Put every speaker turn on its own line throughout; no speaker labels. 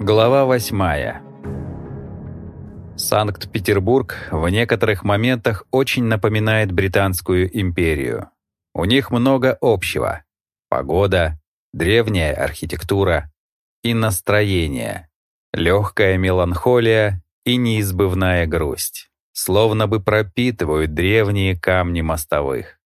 Глава восьмая. Санкт-Петербург в некоторых моментах очень напоминает Британскую империю. У них много общего. Погода, древняя архитектура и настроение, легкая меланхолия и неизбывная грусть, словно бы пропитывают древние камни мостовых.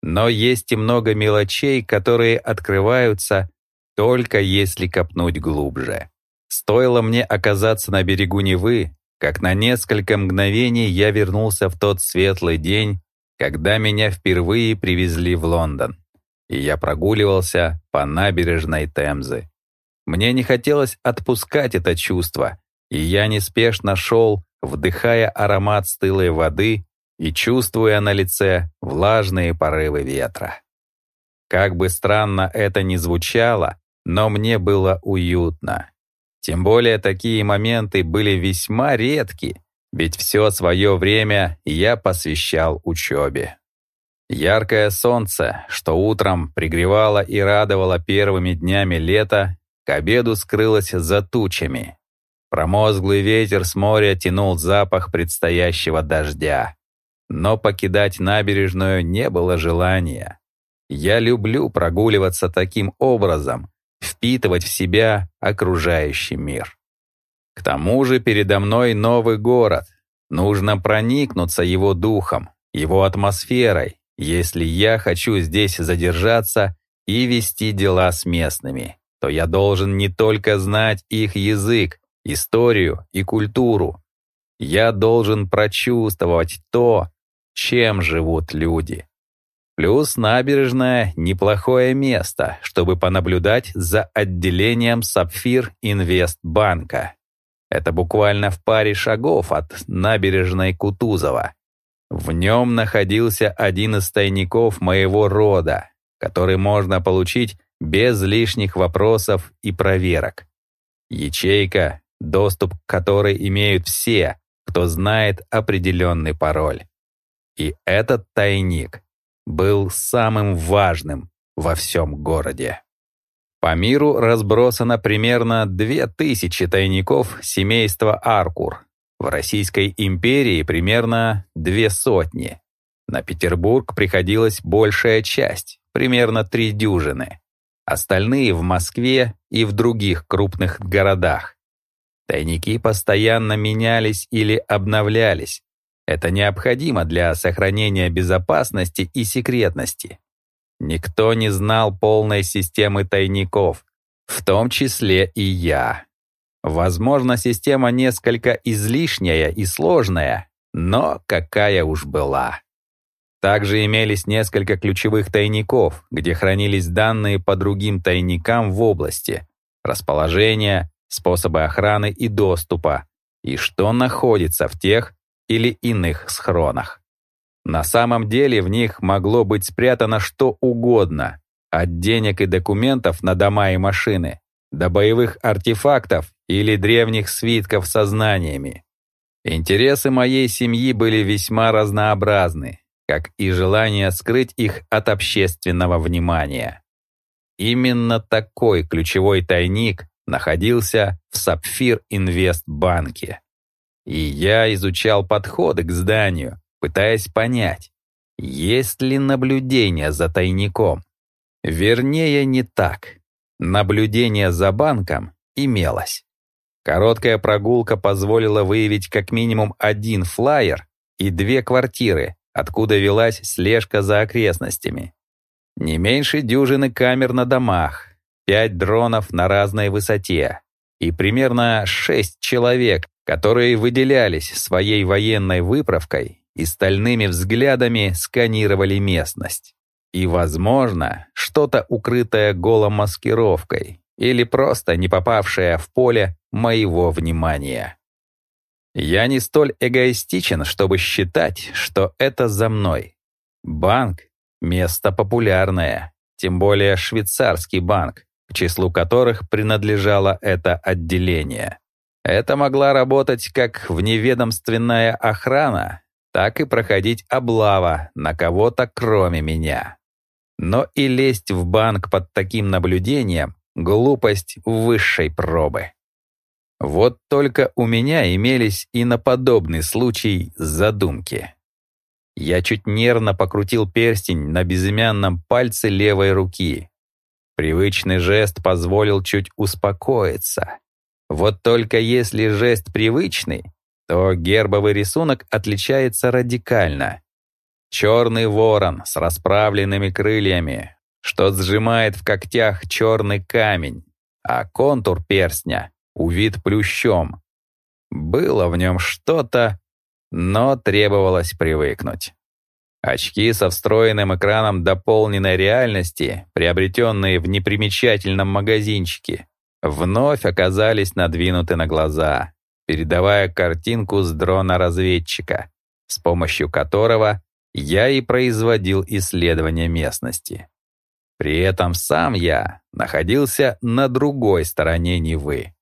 Но есть и много мелочей, которые открываются только если копнуть глубже. Стоило мне оказаться на берегу Невы, как на несколько мгновений я вернулся в тот светлый день, когда меня впервые привезли в Лондон, и я прогуливался по набережной Темзы. Мне не хотелось отпускать это чувство, и я неспешно шел, вдыхая аромат стылой воды и чувствуя на лице влажные порывы ветра. Как бы странно это ни звучало, но мне было уютно. Тем более такие моменты были весьма редки, ведь все свое время я посвящал учебе. Яркое солнце, что утром пригревало и радовало первыми днями лета, к обеду скрылось за тучами. Промозглый ветер с моря тянул запах предстоящего дождя. Но покидать набережную не было желания. Я люблю прогуливаться таким образом, впитывать в себя окружающий мир. К тому же передо мной новый город. Нужно проникнуться его духом, его атмосферой, если я хочу здесь задержаться и вести дела с местными, то я должен не только знать их язык, историю и культуру. Я должен прочувствовать то, чем живут люди. Плюс набережная — неплохое место, чтобы понаблюдать за отделением Сапфир Инвест Банка. Это буквально в паре шагов от набережной Кутузова. В нем находился один из тайников моего рода, который можно получить без лишних вопросов и проверок. Ячейка, доступ к которой имеют все, кто знает определенный пароль. И этот тайник был самым важным во всем городе. По миру разбросано примерно 2000 тайников семейства Аркур. В Российской империи примерно две сотни. На Петербург приходилась большая часть, примерно три дюжины. Остальные в Москве и в других крупных городах. Тайники постоянно менялись или обновлялись, это необходимо для сохранения безопасности и секретности. Никто не знал полной системы тайников, в том числе и я. Возможно, система несколько излишняя и сложная, но какая уж была. Также имелись несколько ключевых тайников, где хранились данные по другим тайникам в области, расположение, способы охраны и доступа, и что находится в тех или иных схронах. На самом деле в них могло быть спрятано что угодно, от денег и документов на дома и машины, до боевых артефактов или древних свитков со знаниями. Интересы моей семьи были весьма разнообразны, как и желание скрыть их от общественного внимания. Именно такой ключевой тайник находился в Сапфир Инвест банке. И я изучал подходы к зданию, пытаясь понять, есть ли наблюдение за тайником. Вернее, не так. Наблюдение за банком имелось. Короткая прогулка позволила выявить как минимум один флайер и две квартиры, откуда велась слежка за окрестностями. Не меньше дюжины камер на домах, пять дронов на разной высоте и примерно шесть человек, которые выделялись своей военной выправкой и стальными взглядами сканировали местность. И, возможно, что-то укрытое голомаскировкой или просто не попавшее в поле моего внимания. Я не столь эгоистичен, чтобы считать, что это за мной. Банк — место популярное, тем более швейцарский банк, к числу которых принадлежало это отделение. Это могла работать как вневедомственная охрана, так и проходить облава на кого-то кроме меня. Но и лезть в банк под таким наблюдением — глупость высшей пробы. Вот только у меня имелись и на подобный случай задумки. Я чуть нервно покрутил перстень на безымянном пальце левой руки. Привычный жест позволил чуть успокоиться. Вот только если жест привычный, то гербовый рисунок отличается радикально. Черный ворон с расправленными крыльями, что сжимает в когтях черный камень, а контур перстня увит плющом. Было в нем что-то, но требовалось привыкнуть. Очки со встроенным экраном дополненной реальности, приобретенные в непримечательном магазинчике, вновь оказались надвинуты на глаза, передавая картинку с дрона-разведчика, с помощью которого я и производил исследование местности. При этом сам я находился на другой стороне Невы.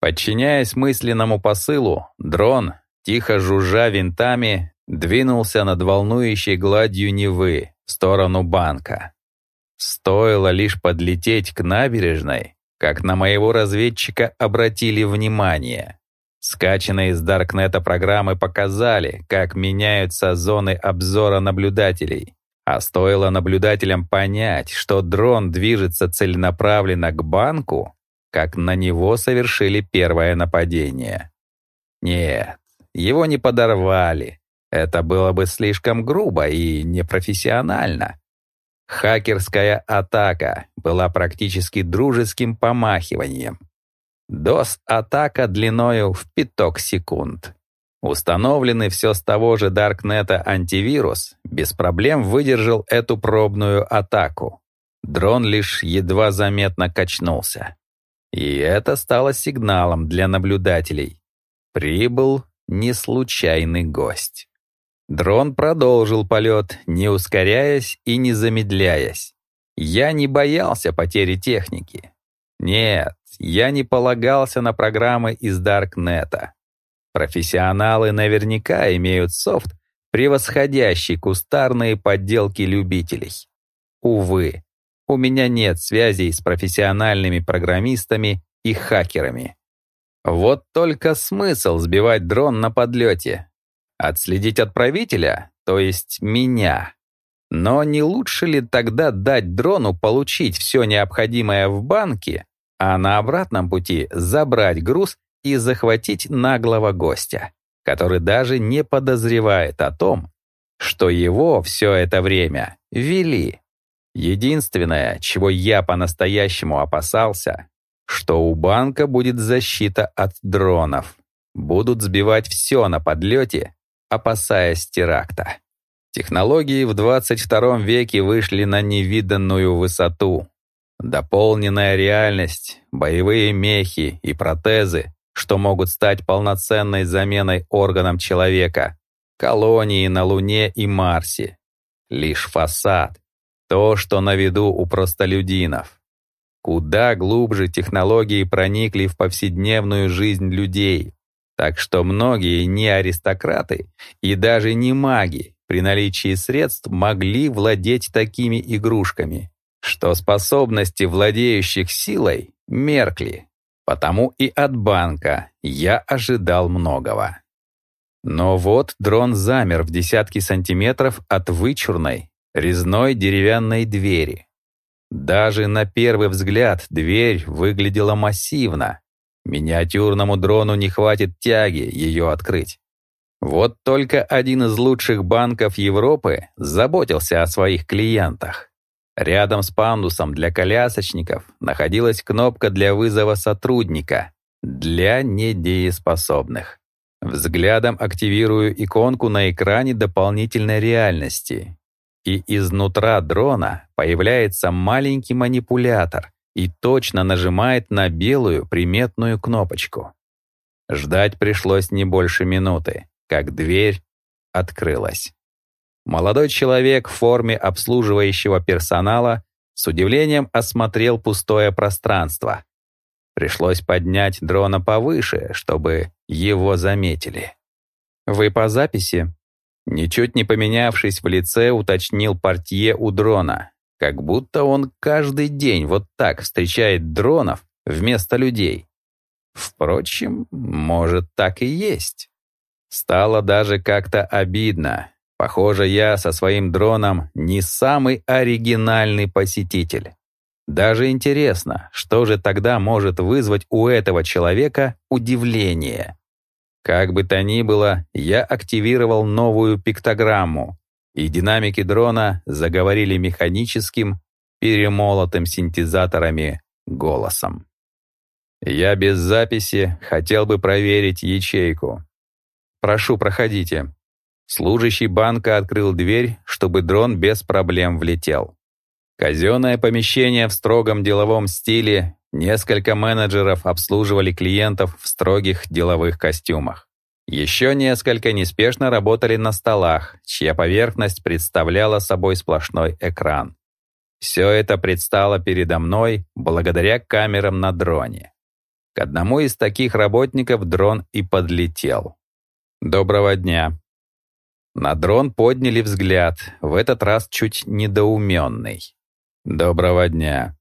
Подчиняясь мысленному посылу, дрон, тихо жужжа винтами, двинулся над волнующей гладью Невы в сторону банка. Стоило лишь подлететь к набережной, как на моего разведчика обратили внимание. Скачанные из Даркнета программы показали, как меняются зоны обзора наблюдателей. А стоило наблюдателям понять, что дрон движется целенаправленно к банку, как на него совершили первое нападение. Нет, его не подорвали. Это было бы слишком грубо и непрофессионально. Хакерская атака была практически дружеским помахиванием. DOS-атака длиною в пяток секунд. Установленный все с того же Даркнета антивирус без проблем выдержал эту пробную атаку. Дрон лишь едва заметно качнулся. И это стало сигналом для наблюдателей. Прибыл неслучайный гость. Дрон продолжил полет, не ускоряясь и не замедляясь. Я не боялся потери техники. Нет, я не полагался на программы из Даркнета. Профессионалы наверняка имеют софт, превосходящий кустарные подделки любителей. Увы, у меня нет связей с профессиональными программистами и хакерами. Вот только смысл сбивать дрон на подлете. Отследить отправителя, то есть меня. Но не лучше ли тогда дать дрону получить все необходимое в банке, а на обратном пути забрать груз и захватить наглого гостя, который даже не подозревает о том, что его все это время вели. Единственное, чего я по-настоящему опасался, что у банка будет защита от дронов. Будут сбивать все на подлете, опасаясь теракта. Технологии в 22 веке вышли на невиданную высоту. Дополненная реальность, боевые мехи и протезы, что могут стать полноценной заменой органам человека, колонии на Луне и Марсе. Лишь фасад, то, что на виду у простолюдинов. Куда глубже технологии проникли в повседневную жизнь людей, так что многие не аристократы и даже не маги при наличии средств могли владеть такими игрушками, что способности владеющих силой меркли, потому и от банка я ожидал многого. Но вот дрон замер в десятки сантиметров от вычурной, резной деревянной двери. Даже на первый взгляд дверь выглядела массивно. Миниатюрному дрону не хватит тяги ее открыть. Вот только один из лучших банков Европы заботился о своих клиентах. Рядом с пандусом для колясочников находилась кнопка для вызова сотрудника для недееспособных. Взглядом активирую иконку на экране дополнительной реальности. И изнутра дрона появляется маленький манипулятор и точно нажимает на белую приметную кнопочку. Ждать пришлось не больше минуты, как дверь открылась. Молодой человек в форме обслуживающего персонала с удивлением осмотрел пустое пространство. Пришлось поднять дрона повыше, чтобы его заметили. «Вы по записи?» Ничуть не поменявшись в лице, уточнил портье у дрона, как будто он каждый день вот так встречает дронов вместо людей. Впрочем, может, так и есть. Стало даже как-то обидно. Похоже, я со своим дроном не самый оригинальный посетитель. Даже интересно, что же тогда может вызвать у этого человека удивление. Как бы то ни было, я активировал новую пиктограмму, и динамики дрона заговорили механическим, перемолотым синтезаторами голосом. Я без записи хотел бы проверить ячейку. Прошу, проходите. Служащий банка открыл дверь, чтобы дрон без проблем влетел. Казенное помещение в строгом деловом стиле, несколько менеджеров обслуживали клиентов в строгих деловых костюмах. Еще несколько неспешно работали на столах, чья поверхность представляла собой сплошной экран. Все это предстало передо мной благодаря камерам на дроне. К одному из таких работников дрон и подлетел. «Доброго дня». На дрон подняли взгляд, в этот раз чуть недоуменный. Доброго дня.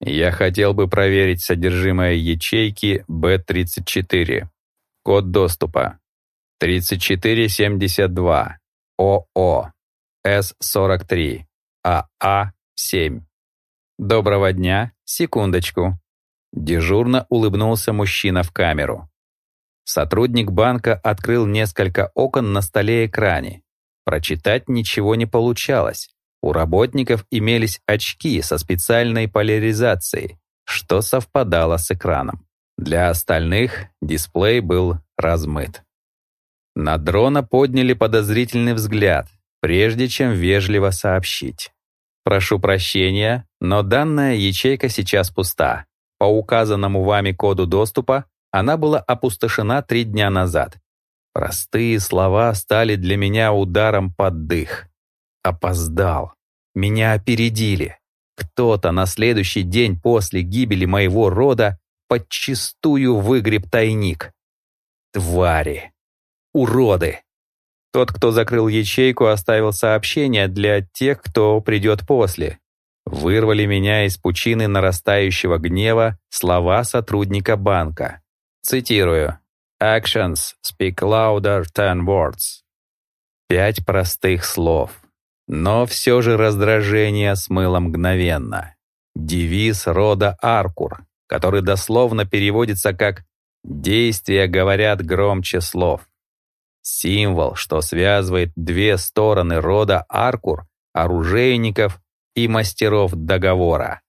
Я хотел бы проверить содержимое ячейки B34. Код доступа 3472 ОО С43 АА7. Доброго дня. Секундочку. Дежурно улыбнулся мужчина в камеру. Сотрудник банка открыл несколько окон на столе-экране. Прочитать ничего не получалось. У работников имелись очки со специальной поляризацией, что совпадало с экраном. Для остальных дисплей был размыт. На дрона подняли подозрительный взгляд, прежде чем вежливо сообщить. «Прошу прощения, но данная ячейка сейчас пуста. По указанному вами коду доступа она была опустошена три дня назад. Простые слова стали для меня ударом под дых. Опоздал. Меня опередили. Кто-то на следующий день после гибели моего рода подчистую выгреб тайник. Твари. Уроды. Тот, кто закрыл ячейку, оставил сообщение для тех, кто придет после. Вырвали меня из пучины нарастающего гнева слова сотрудника банка. Цитирую. «Actions speak louder than words». Пять простых слов. Но все же раздражение смыло мгновенно. Девиз рода Аркур, который дословно переводится как «действия говорят громче слов». Символ, что связывает две стороны рода Аркур, оружейников и мастеров договора.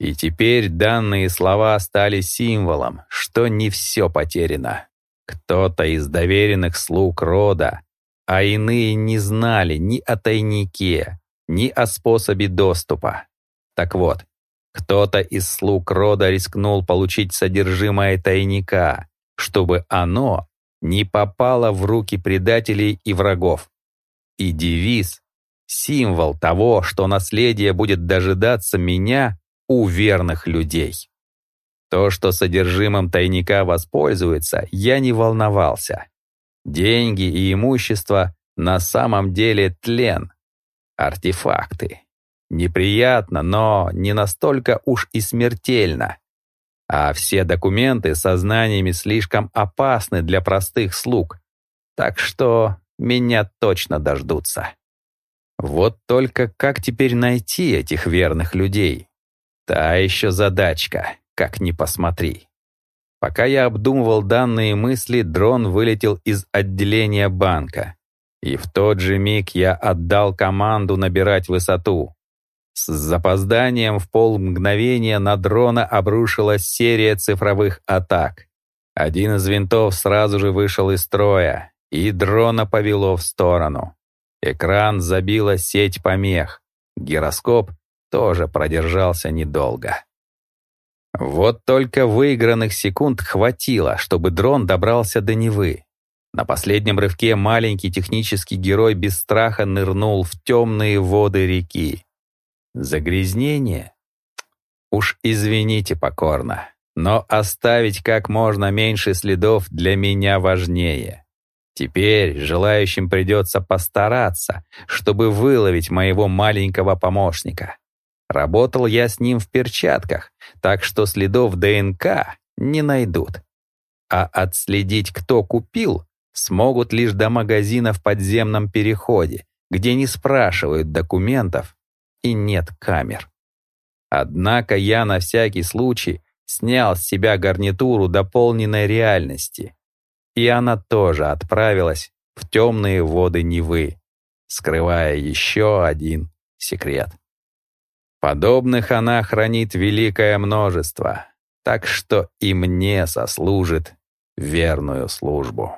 И теперь данные слова стали символом, что не все потеряно. Кто-то из доверенных слуг рода а иные не знали ни о тайнике, ни о способе доступа. Так вот, кто-то из слуг рода рискнул получить содержимое тайника, чтобы оно не попало в руки предателей и врагов. И девиз — символ того, что наследие будет дожидаться меня у верных людей. То, что содержимым тайника воспользуется, я не волновался. Деньги и имущество на самом деле тлен, артефакты. Неприятно, но не настолько уж и смертельно. А все документы со знаниями слишком опасны для простых слуг, так что меня точно дождутся. Вот только как теперь найти этих верных людей? Та еще задачка, как ни посмотри. Пока я обдумывал данные мысли, дрон вылетел из отделения банка. И в тот же миг я отдал команду набирать высоту. С запозданием в полмгновения на дрона обрушилась серия цифровых атак. Один из винтов сразу же вышел из строя, и дрона повело в сторону. Экран забила сеть помех. Гироскоп тоже продержался недолго. Вот только выигранных секунд хватило, чтобы дрон добрался до Невы. На последнем рывке маленький технический герой без страха нырнул в темные воды реки. Загрязнение? Уж извините покорно, но оставить как можно меньше следов для меня важнее. Теперь желающим придется постараться, чтобы выловить моего маленького помощника. Работал я с ним в перчатках, так что следов ДНК не найдут. а отследить, кто купил, смогут лишь до магазина в подземном переходе, где не спрашивают документов и нет камер. Однако я на всякий случай снял с себя гарнитуру дополненной реальности, и она тоже отправилась в темные воды Невы, скрывая еще один секрет. Подобных она хранит великое множество, так что и мне сослужит верную службу.